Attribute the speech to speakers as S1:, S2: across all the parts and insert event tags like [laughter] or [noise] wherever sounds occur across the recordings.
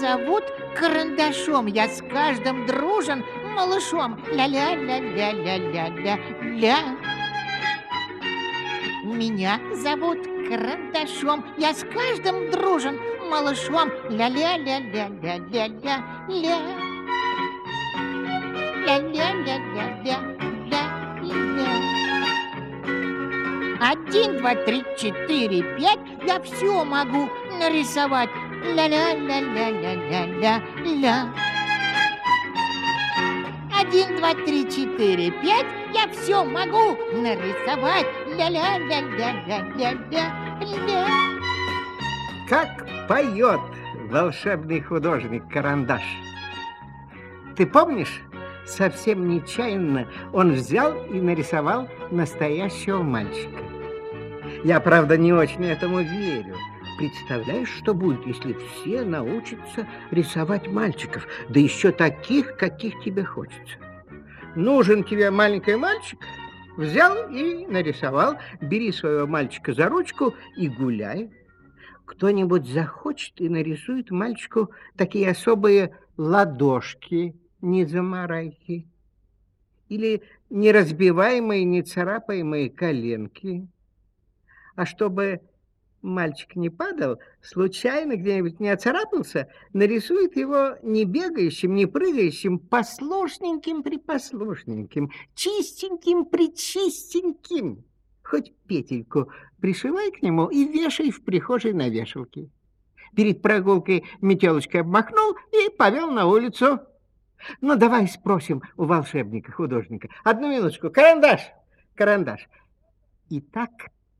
S1: зовут Карандашом. Я с каждым дружен малышом. Ля-ля-ля-ля-ля-ля-ля-ля. Меня зовут Карандашом. Я с каждым дружен малышом. Ля-ля-ля-ля-ля-ля-ля-ля. Ля-ля-ля-ля-ля-ля-ля. Один, два, три, четыре, пять. Я все могу нарисовать. Ля-ля-ля-ля-ля-ля-ля. Один, два, три, четыре, пять. Я все могу нарисовать. Ля-ля-ля-ля-ля-ля-ля.
S2: Как поет волшебный художник Карандаш. Ты помнишь, совсем нечаянно он взял и нарисовал настоящего мальчика. Я, правда, не очень этому верю. Представляешь, что будет, если все научатся рисовать мальчиков, да еще таких, каких тебе хочется? Нужен тебе маленький мальчик? Взял и нарисовал. Бери своего мальчика за ручку и гуляй. Кто-нибудь захочет и нарисует мальчику такие особые ладошки, не замарайки, или неразбиваемые, не царапаемые коленки. А чтобы мальчик не падал, случайно где-нибудь не оцарапался, нарисует его не бегающим, не прыгающим, послушненьким-припослушненьким, чистеньким-причистеньким. Хоть петельку пришивай к нему и вешай в прихожей на вешалке. Перед прогулкой метелочкой обмахнул и повел на улицу. Ну, давай спросим у волшебника-художника. Одну минуточку. Карандаш, карандаш. Итак,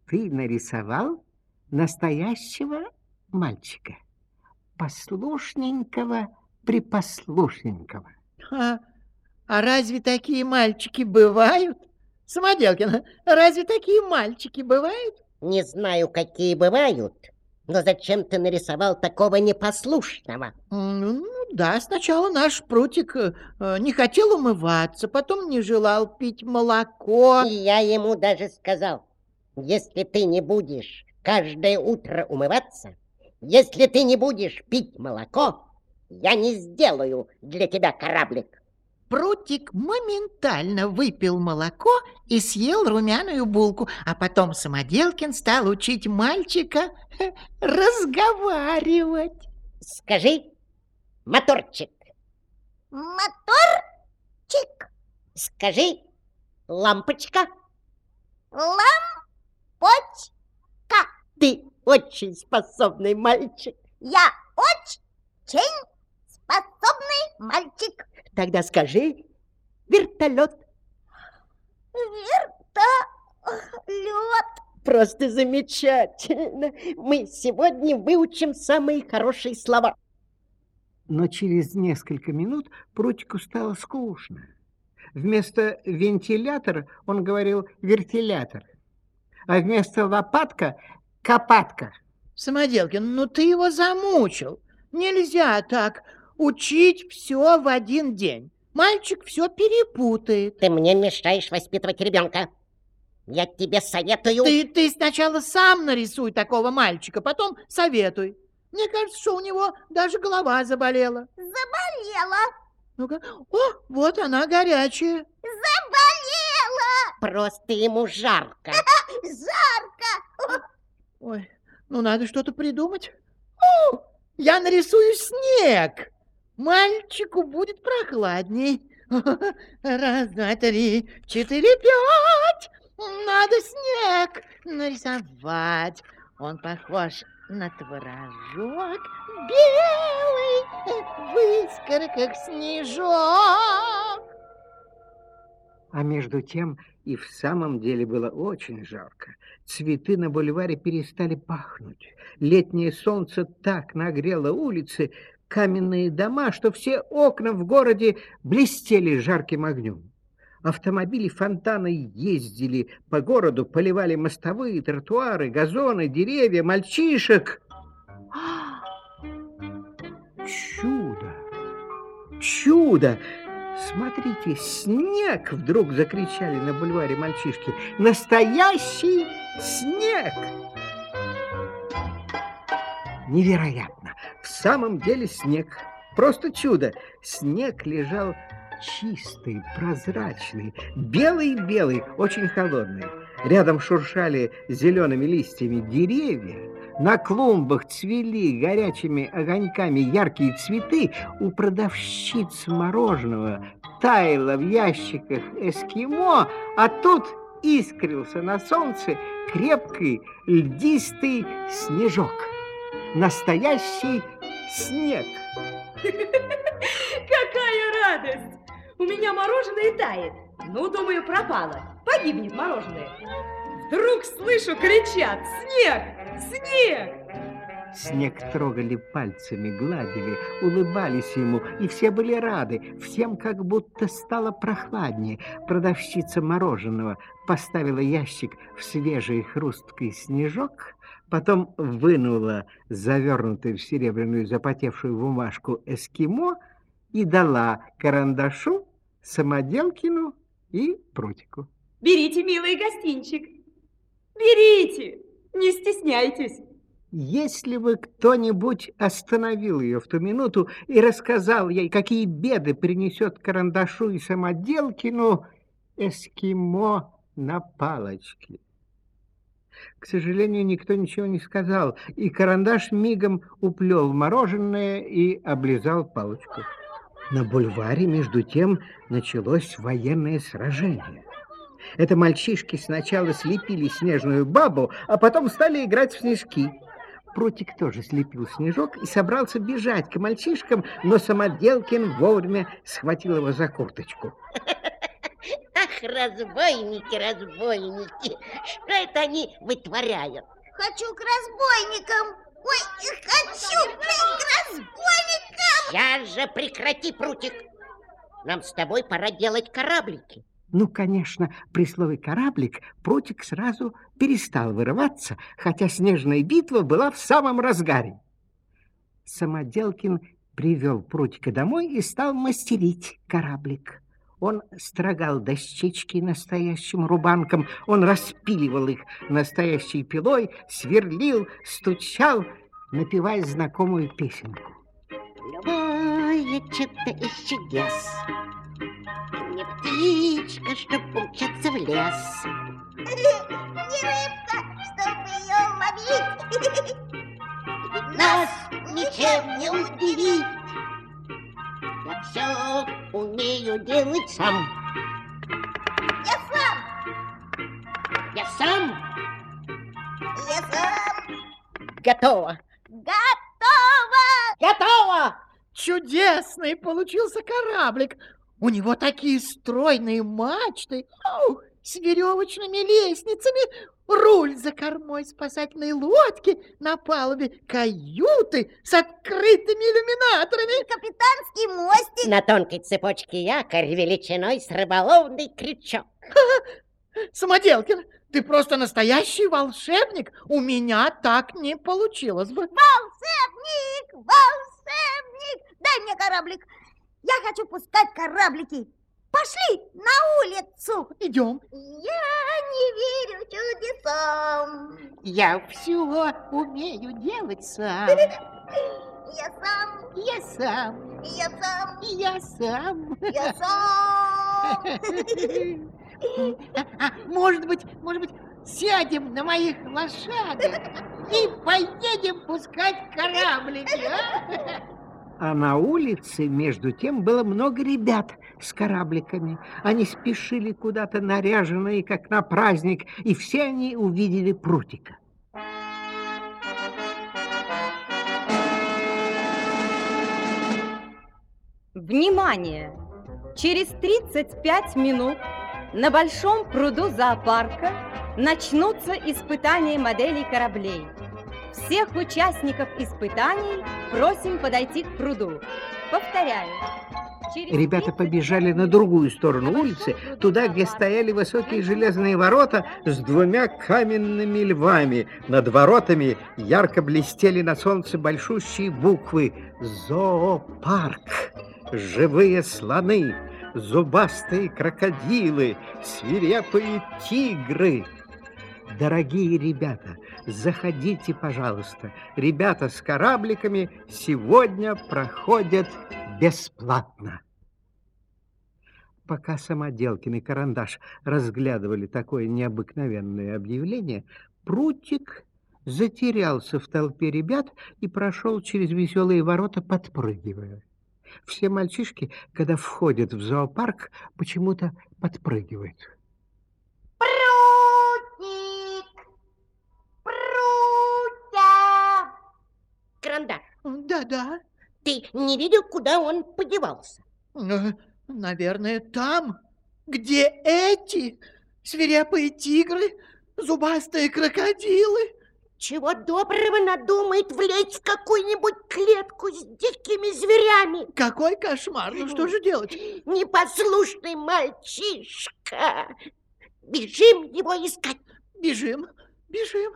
S2: ты нарисовал настоящего мальчика, послушненького, припослушненького.
S1: А, а разве такие мальчики бывают? Самоделкин, разве такие мальчики бывают?
S3: Не знаю, какие бывают, но зачем ты нарисовал такого непослушного?
S1: Ну, ну да, сначала наш прутик э, не хотел умываться, потом не желал пить молоко.
S3: И я ему даже сказал, если ты не будешь каждое утро умываться, если ты не будешь пить молоко, я не сделаю для тебя кораблик.
S1: Прутик моментально выпил молоко и съел румяную булку, а потом Самоделкин стал учить мальчика [laughs] разговаривать.
S3: Скажи, моторчик.
S4: Моторчик.
S3: Скажи, лампочка.
S4: Лампочка.
S3: Ты очень способный мальчик.
S4: Я очень способный мальчик.
S3: Тогда скажи, вертолет.
S4: Вертолет.
S3: Просто замечательно. Мы сегодня выучим самые хорошие слова.
S2: Но через несколько минут прутику стало скучно. Вместо вентилятор он говорил вертилятор, а вместо лопатка – копатка.
S1: Самоделкин, ну ты его замучил. Нельзя так учить все в один день. Мальчик все перепутает.
S3: Ты мне мешаешь воспитывать ребенка. Я тебе советую...
S1: Ты, ты сначала сам нарисуй такого мальчика, потом советуй. Мне кажется, что у него даже голова заболела.
S4: Заболела.
S1: Ну-ка. О, вот она горячая.
S4: Заболела.
S3: Просто ему жарко. [laughs]
S4: Жарко.
S1: Ой, ну надо что-то придумать. О, я нарисую снег. Мальчику будет прохладней. [laughs] Раз, два, три, четыре, пять. Надо снег нарисовать. Он похож на творожок белый, в искорках снежок.
S2: А между тем и в самом деле было очень жарко. Цветы на бульваре перестали пахнуть. Летнее солнце так нагрело улицы, каменные дома, что все окна в городе блестели жарким огнем. Автомобили фонтаны ездили по городу, поливали мостовые, тротуары, газоны, деревья, мальчишек. Чудо! Чудо! Смотрите, снег! Вдруг закричали на бульваре мальчишки. Настоящий снег! Невероятно! в самом деле снег. Просто чудо. Снег лежал чистый, прозрачный, белый-белый, очень холодный. Рядом шуршали зелеными листьями деревья. На клумбах цвели горячими огоньками яркие цветы. У продавщиц мороженого таяло в ящиках эскимо, а тут искрился на солнце крепкий льдистый снежок. Настоящий снег.
S5: Какая радость! У меня мороженое тает. Ну, думаю, пропало. Погибнет мороженое. Вдруг слышу, кричат «Снег! Снег!»
S2: Снег трогали пальцами, гладили, улыбались ему, и все были рады. Всем как будто стало прохладнее. Продавщица мороженого поставила ящик в свежий хрусткий снежок, потом вынула завернутую в серебряную запотевшую бумажку эскимо и дала карандашу, самоделкину и прутику.
S5: Берите, милый гостинчик. Берите, не стесняйтесь.
S2: Если бы кто-нибудь остановил ее в ту минуту и рассказал ей, какие беды принесет карандашу и самоделкину эскимо на палочке. К сожалению, никто ничего не сказал, и карандаш мигом уплел мороженое и облизал палочку. На бульваре, между тем, началось военное сражение. Это мальчишки сначала слепили снежную бабу, а потом стали играть в снежки. Прутик тоже слепил снежок и собрался бежать к мальчишкам, но Самоделкин вовремя схватил его за курточку. [laughs]
S3: Ах, разбойники, разбойники, что это они вытворяют?
S4: Хочу к разбойникам. Ой, хочу к разбойникам.
S3: Сейчас же прекрати, Прутик. Нам с тобой пора делать кораблики.
S2: Ну, конечно, при слове «кораблик» Прутик сразу перестал вырываться, хотя снежная битва была в самом разгаре. Самоделкин привел Прутика домой и стал мастерить кораблик. Он строгал дощечки настоящим рубанком, он распиливал их настоящей пилой, сверлил, стучал, напевая знакомую песенку.
S3: Любое чудо из чудес. Птичка, чтоб умчаться в лес.
S4: Не рыбка, чтобы ее ловить.
S3: Нас ничем не удивить. Я все умею делать сам.
S4: Я сам,
S3: Я сам
S4: я сам.
S3: готова.
S4: Готово.
S3: Готова!
S1: Чудесный получился кораблик. У него такие стройные мачты, ау, с веревочными лестницами, руль за кормой спасательной лодки, на палубе каюты с открытыми иллюминаторами.
S4: Капитанский мостик.
S3: На тонкой цепочке якорь величиной с рыболовный крючок.
S1: Самоделкин, ты просто настоящий волшебник. У меня так не получилось бы.
S4: Волшебник, волшебник. Дай мне кораблик. Я хочу пускать кораблики. Пошли на улицу.
S1: Идем.
S4: Я не верю чудесам.
S3: Я все умею делать сам. [laughs]
S4: Я сам,
S3: Я сам,
S4: я сам,
S3: я сам.
S4: я сам. [laughs]
S1: А, а, может быть, может быть, сядем на моих лошадок [laughs] и поедем пускать кораблики, а?
S2: А на улице, между тем, было много ребят с корабликами. Они спешили куда-то наряженные, как на праздник, и все они увидели прутика.
S5: Внимание! Через 35 минут на большом пруду зоопарка начнутся испытания моделей кораблей. Всех участников испытаний просим подойти к пруду. Повторяю.
S2: Ребята
S5: 35
S2: побежали на другую сторону улицы, туда, где стояли высокие железные ворота с двумя каменными львами. Над воротами ярко блестели на солнце большущие буквы «Зоопарк». Живые слоны, зубастые крокодилы, свирепые тигры. Дорогие ребята, заходите, пожалуйста. Ребята с корабликами сегодня проходят бесплатно. Пока Самоделкин и Карандаш разглядывали такое необыкновенное объявление, Прутик затерялся в толпе ребят и прошел через веселые ворота, подпрыгивая. Все мальчишки, когда входят в зоопарк, почему-то подпрыгивают.
S1: Да-да.
S3: ты не видел, куда он подевался?
S1: Э, Наверное, там, где эти свирепые тигры, зубастые крокодилы.
S3: Чего доброго надумает влезть в какую-нибудь клетку с дикими зверями?
S1: Какой кошмар! Ну что же делать?
S3: Непослушный мальчишка! Бежим его искать!
S1: Бежим, бежим.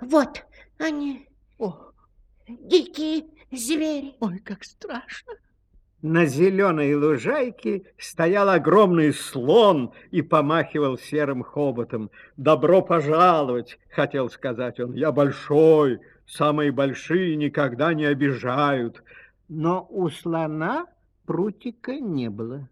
S3: Вот они,
S1: О,
S3: дикие звери.
S1: ой, как страшно.
S2: На зеленой лужайке стоял огромный слон и помахивал серым хоботом. «Добро пожаловать!» — хотел сказать он. «Я большой, самые большие никогда не обижают». Но у слона прутика не было.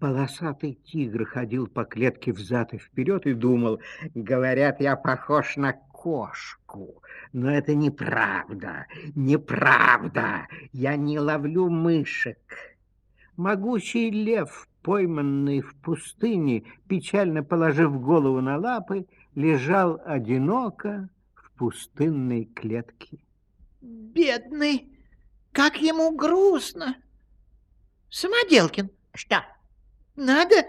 S2: Полосатый тигр ходил по клетке взад и вперед и думал, говорят, я похож на кошку. Но это неправда, неправда. Я не ловлю мышек. Могучий лев, пойманный в пустыне, печально положив голову на лапы, лежал одиноко в пустынной клетке.
S1: Бедный, как ему грустно. Самоделкин,
S3: Что,
S1: надо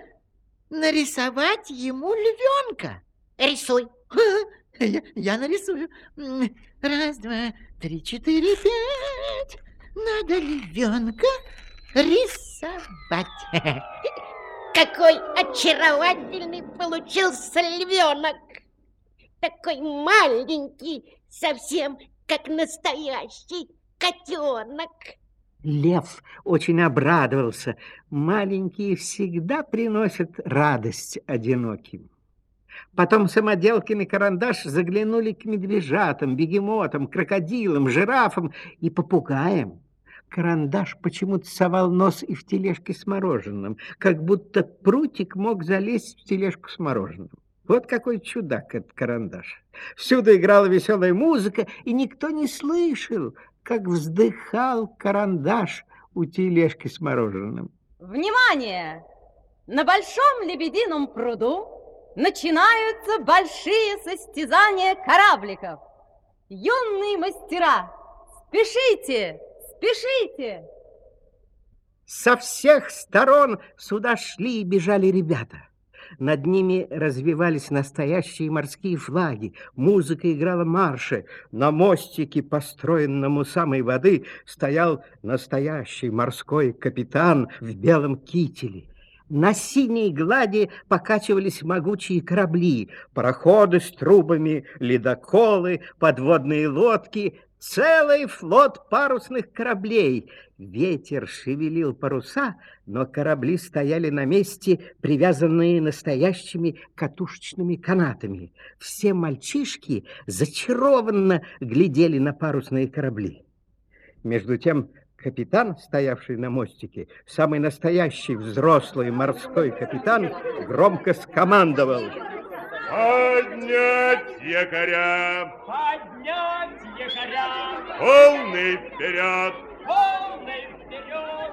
S1: нарисовать ему львенка.
S3: рисуй. [laughs]
S1: Я, я нарисую. Раз, два, три, четыре, пять. Надо львенка рисовать. [laughs]
S3: Какой очаровательный получился львенок! Такой маленький, совсем как настоящий котенок.
S2: Лев очень обрадовался. Маленькие всегда приносят радость одиноким. Потом Самоделкин и Карандаш заглянули к медвежатам, бегемотам, крокодилам, жирафам и попугаям. Карандаш почему-то совал нос и в тележке с мороженым, как будто прутик мог залезть в тележку с мороженым. Вот какой чудак этот карандаш. Всюду играла веселая музыка, и никто не слышал, как вздыхал карандаш у тележки с мороженым.
S5: Внимание! На большом лебедином пруду начинаются большие состязания корабликов. Юные мастера, спешите, спешите!
S2: Со всех сторон сюда шли и бежали ребята. Над ними развивались настоящие морские флаги, музыка играла марши. На мостике, построенном у самой воды, стоял настоящий морской капитан в белом кителе. На синей глади покачивались могучие корабли, пароходы с трубами, ледоколы, подводные лодки, целый флот парусных кораблей. Ветер шевелил паруса, но корабли стояли на месте, привязанные настоящими катушечными канатами. Все мальчишки зачарованно глядели на парусные корабли. Между тем капитан, стоявший на мостике, самый настоящий взрослый морской капитан, громко скомандовал.
S6: Поднять якоря!
S7: Поднять якоря!
S6: Полный вперед!
S7: Полный вперед!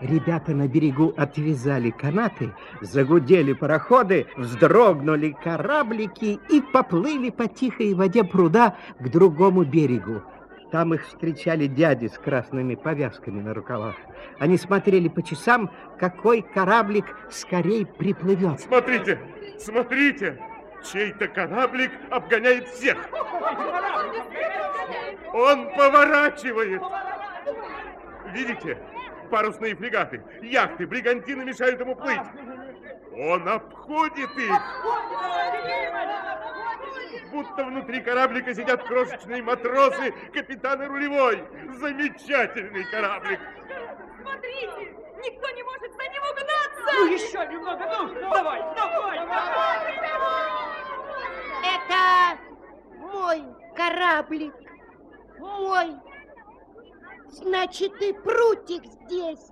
S2: Ребята на берегу отвязали канаты, загудели пароходы, вздрогнули кораблики и поплыли по тихой воде пруда к другому берегу. Там их встречали дяди с красными повязками на рукавах. Они смотрели по часам, какой кораблик скорей приплывет.
S6: Смотрите, смотрите! Чей-то кораблик обгоняет всех! Он поворачивает! Видите? Парусные фрегаты, яхты, бригантины мешают ему плыть. Он обходит их. Будто внутри кораблика сидят крошечные матросы, капитан и рулевой. Замечательный кораблик.
S5: Смотрите,
S7: Ну, еще немного, ну, давай, давай, давай.
S3: Это мой кораблик. Мой. Значит, и прутик здесь.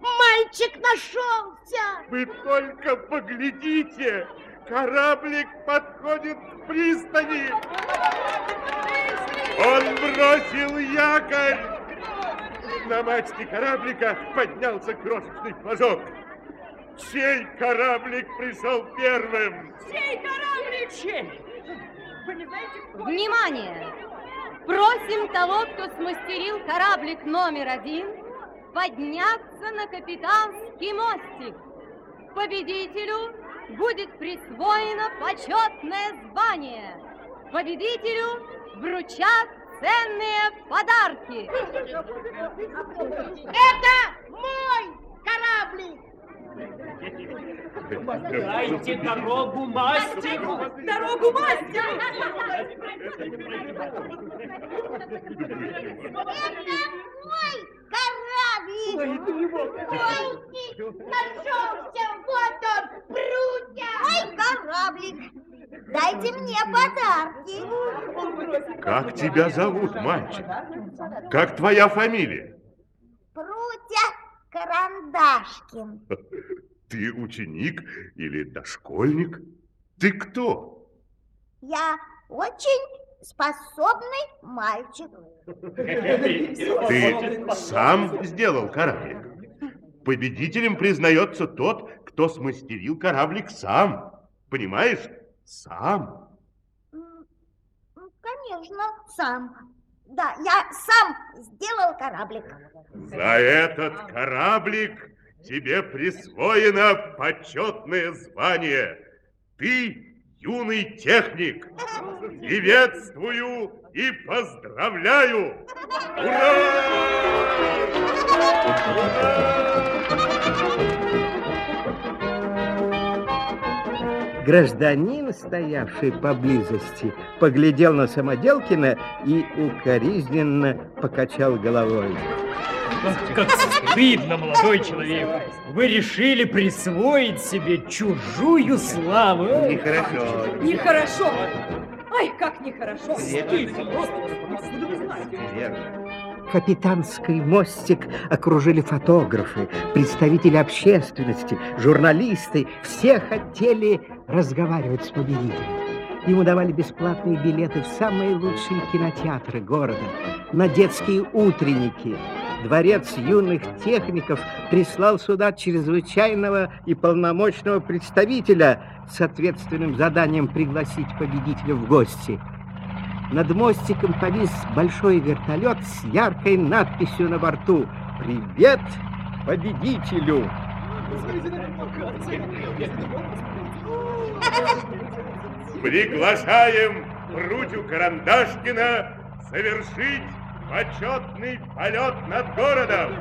S3: Мальчик нашелся.
S6: Вы только поглядите! Кораблик подходит к пристани! Он бросил якорь! На мачте кораблика поднялся крошечный флажок. Чей кораблик пришел первым?
S5: Чей кораблик?
S7: Чей? Вы не знаете, кто?
S8: Внимание! Просим того, кто смастерил кораблик номер один, подняться на капитанский мостик. Победителю будет присвоено почетное звание. Победителю вручат ценные подарки.
S3: Это мой кораблик.
S7: Дайте дорогу мастеру.
S5: Дорогу мастеру!
S4: Это мой кораблик. Мальчик нашелся. Вот он, Прутя. Мой кораблик. Дайте мне подарки.
S6: Как тебя зовут, мальчик? Как твоя фамилия?
S4: Прутя Карандашкин. [laughs]
S6: Ты ученик или дошкольник? Ты кто?
S4: Я очень способный мальчик. [laughs]
S6: Ты сам сделал кораблик? Победителем признается тот, кто смастерил кораблик сам. Понимаешь? Сам.
S4: Конечно, сам. Да, я сам сделал кораблик.
S6: За этот кораблик тебе присвоено почетное звание. Ты юный техник. Приветствую и поздравляю!
S2: Гражданин, стоявший поблизости, поглядел на Самоделкина и укоризненно покачал головой.
S7: Как стыдно, молодой человек. Вы решили присвоить себе чужую славу.
S6: Нехорошо.
S5: Нехорошо. Ай, как нехорошо.
S7: Просто.
S2: Капитанский мостик окружили фотографы, представители общественности, журналисты. Все хотели разговаривать с победителем. Ему давали бесплатные билеты в самые лучшие кинотеатры города, на детские утренники. Дворец юных техников прислал сюда чрезвычайного и полномочного представителя с ответственным заданием пригласить победителя в гости. Над мостиком повис большой вертолет с яркой надписью на борту «Привет победителю!».
S6: Приглашаем Прутю Карандашкина совершить почетный полет над городом.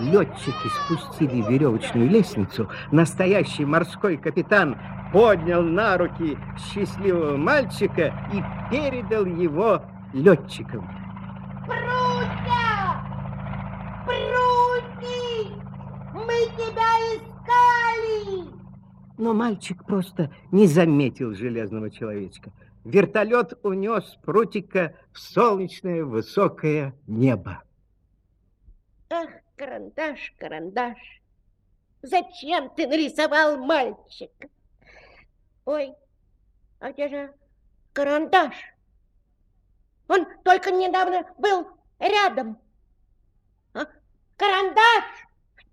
S2: Летчики спустили веревочную лестницу. Настоящий морской капитан поднял на руки счастливого мальчика и передал его летчикам.
S4: Прутя! Прути! Мы тебя искали!
S2: Но мальчик просто не заметил железного человечка. Вертолет унес прутика в солнечное высокое небо.
S3: Ах, карандаш, карандаш. Зачем ты нарисовал мальчика? Ой, а где же карандаш? Он только недавно был рядом. А? Карандаш!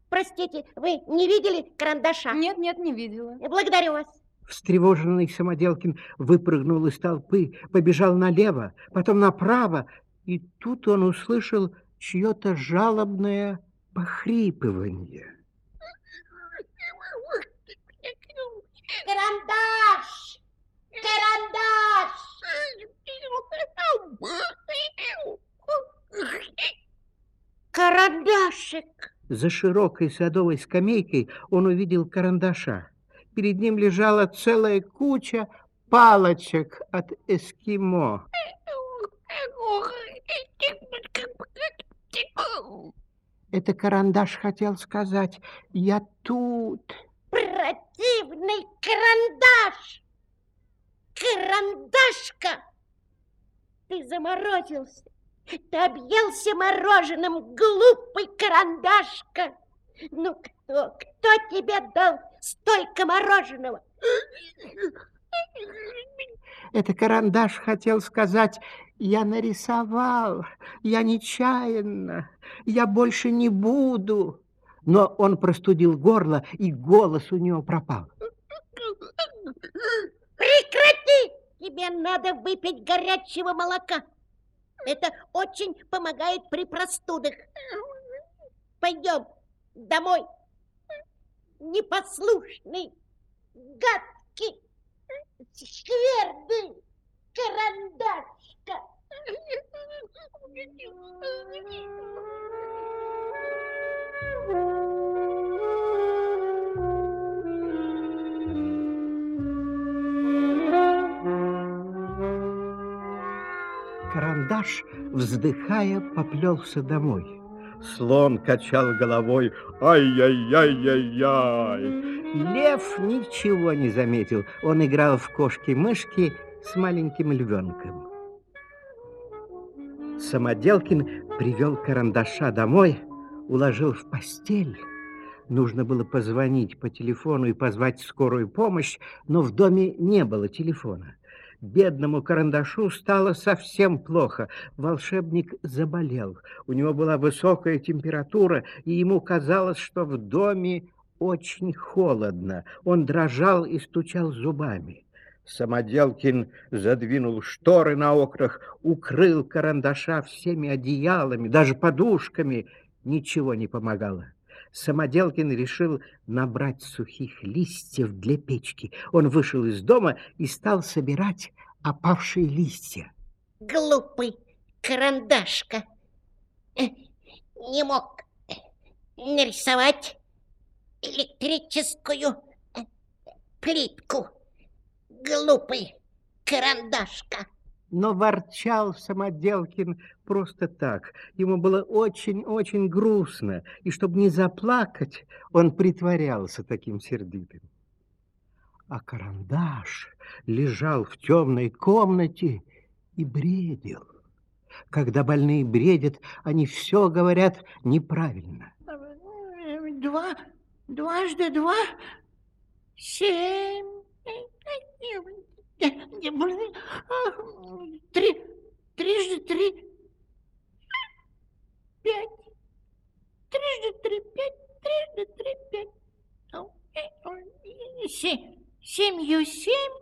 S3: Простите, вы не видели карандаша?
S8: Нет, нет, не видела.
S3: Благодарю вас.
S2: Встревоженный Самоделкин выпрыгнул из толпы, побежал налево, потом направо, и тут он услышал чье-то жалобное похрипывание.
S4: Карандаш! Карандаш!
S3: Карандашик!
S2: За широкой садовой скамейкой он увидел карандаша. Перед ним лежала целая куча палочек от Это карандаш хотел сказать. Я тут.
S3: Противный карандаш! Карандашка! Ты заморозился. Ты объелся мороженым, глупый карандашка. Ну кто, кто тебе дал столько мороженого?
S2: Это карандаш хотел сказать, я нарисовал, я нечаянно, я больше не буду. Но он простудил горло, и голос у него пропал.
S3: Прекрати! Тебе надо выпить горячего молока. Это очень помогает при простудах. Пойдем домой. Непослушный, гадкий, скверный карандашка.
S2: Карандаш, вздыхая, поплелся домой. Слон качал головой. Ай-яй-яй-яй-яй. Лев ничего не заметил. Он играл в кошки-мышки с маленьким львенком. Самоделкин привел карандаша домой, уложил в постель. Нужно было позвонить по телефону и позвать скорую помощь, но в доме не было телефона. Бедному карандашу стало совсем плохо. Волшебник заболел. У него была высокая температура, и ему казалось, что в доме очень холодно. Он дрожал и стучал зубами. Самоделкин задвинул шторы на окнах, укрыл карандаша всеми одеялами, даже подушками. Ничего не помогало. Самоделкин решил набрать сухих листьев для печки. Он вышел из дома и стал собирать опавшие листья.
S3: Глупый карандашка. Э, Не мог нарисовать электрическую э, плитку. Глупый карандашка.
S2: Но ворчал Самоделкин просто так. Ему было очень-очень грустно, и чтобы не заплакать, он притворялся таким сердитым. А карандаш лежал в темной комнате и бредил. Когда больные бредят, они все говорят неправильно.
S1: Два, дважды два, семь, три, трижды три, пять, трижды три, пять, трижды три, пять, семь, семью семь,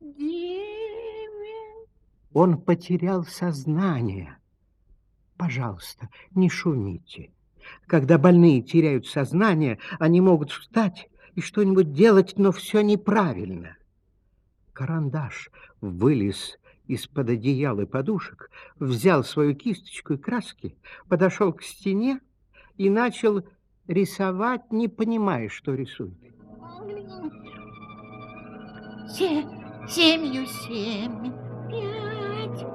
S1: девять.
S2: Он потерял сознание. Пожалуйста, не шумите. Когда больные теряют сознание, они могут встать и что-нибудь делать, но все неправильно. Карандаш вылез из-под одеял и подушек, взял свою кисточку и краски, подошел к стене и начал рисовать, не понимая, что рисует.
S1: Се- семью семь, пять.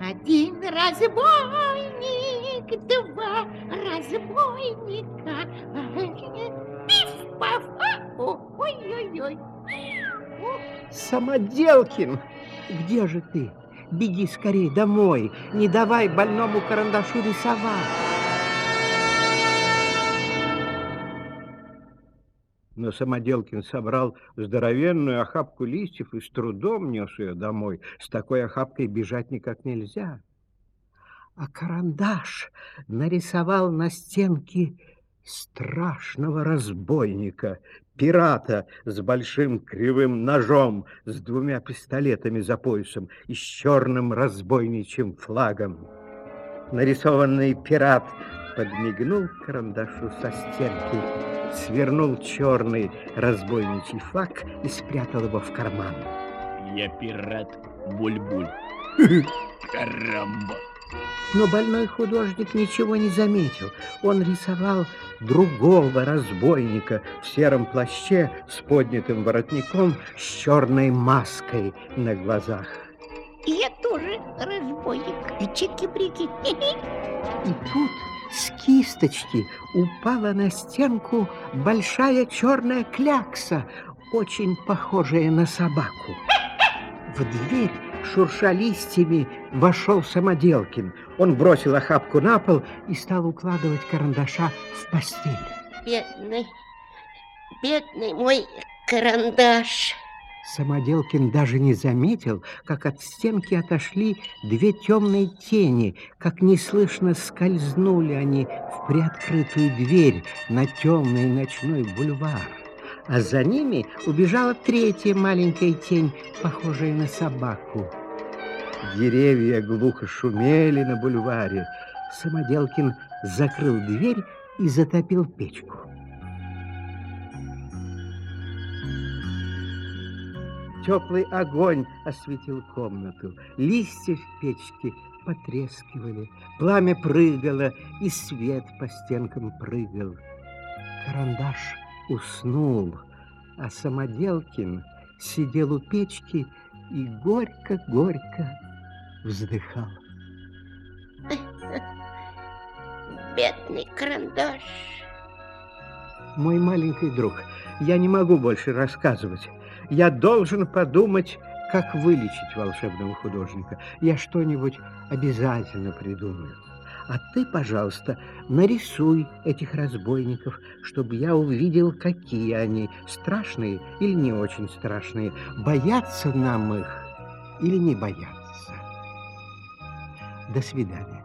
S1: Один разбойник, два разбойника. Ой-ой-ой.
S2: Самоделкин, где же ты? Беги скорей домой, не давай больному карандашу рисовать. Но Самоделкин собрал здоровенную охапку листьев и с трудом нес ее домой. С такой охапкой бежать никак нельзя. А карандаш нарисовал на стенке страшного разбойника, пирата с большим кривым ножом, с двумя пистолетами за поясом и с черным разбойничьим флагом. Нарисованный пират подмигнул карандашу со стенки, свернул черный разбойничий флаг и спрятал его в карман.
S7: Я пират Буль-Буль. [laughs] Карамба.
S2: Но больной художник ничего не заметил. Он рисовал другого разбойника в сером плаще с поднятым воротником, с черной маской на глазах.
S1: Я тоже разбойник. И чики-брики.
S2: И тут с кисточки упала на стенку большая черная клякса, очень похожая на собаку. В дверь, шурша листьями, вошел Самоделкин. Он бросил охапку на пол и стал укладывать карандаша в постель.
S3: Бедный, бедный мой карандаш.
S2: Самоделкин даже не заметил, как от стенки отошли две темные тени, как неслышно скользнули они в приоткрытую дверь на темный ночной бульвар. А за ними убежала третья маленькая тень, похожая на собаку. Деревья глухо шумели на бульваре. Самоделкин закрыл дверь и затопил печку. Теплый огонь осветил комнату. Листья в печке потрескивали. Пламя прыгало, и свет по стенкам прыгал. Карандаш уснул, а Самоделкин сидел у печки и горько-горько вздыхал. [laughs]
S3: Бедный карандаш.
S2: Мой маленький друг, я не могу больше рассказывать. Я должен подумать, как вылечить волшебного художника. Я что-нибудь обязательно придумаю. А ты, пожалуйста, нарисуй этих разбойников, чтобы я увидел, какие они, страшные или не очень страшные, бояться нам их или не бояться. До свидания.